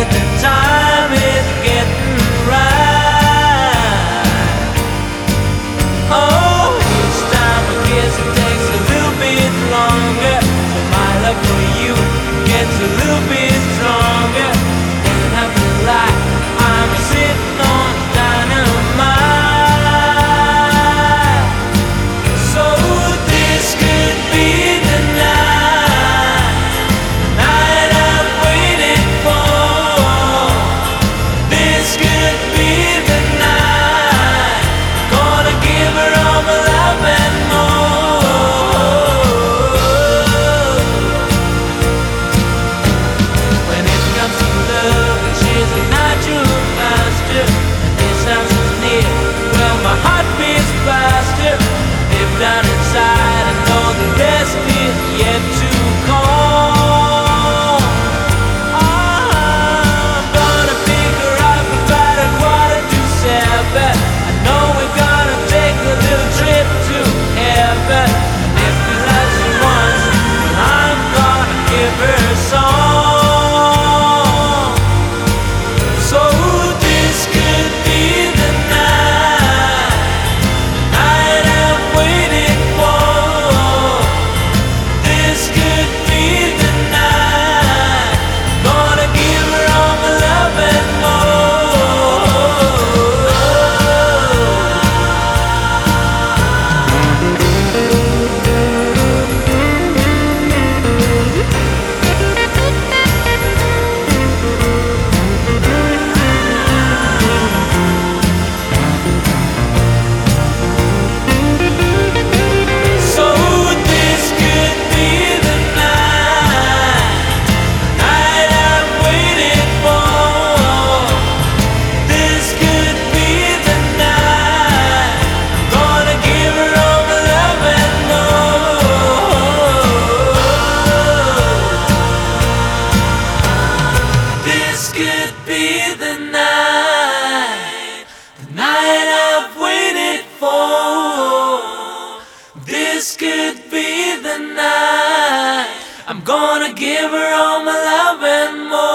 everything time. night I've waited for. This could be the night. I'm gonna give her all my love and more.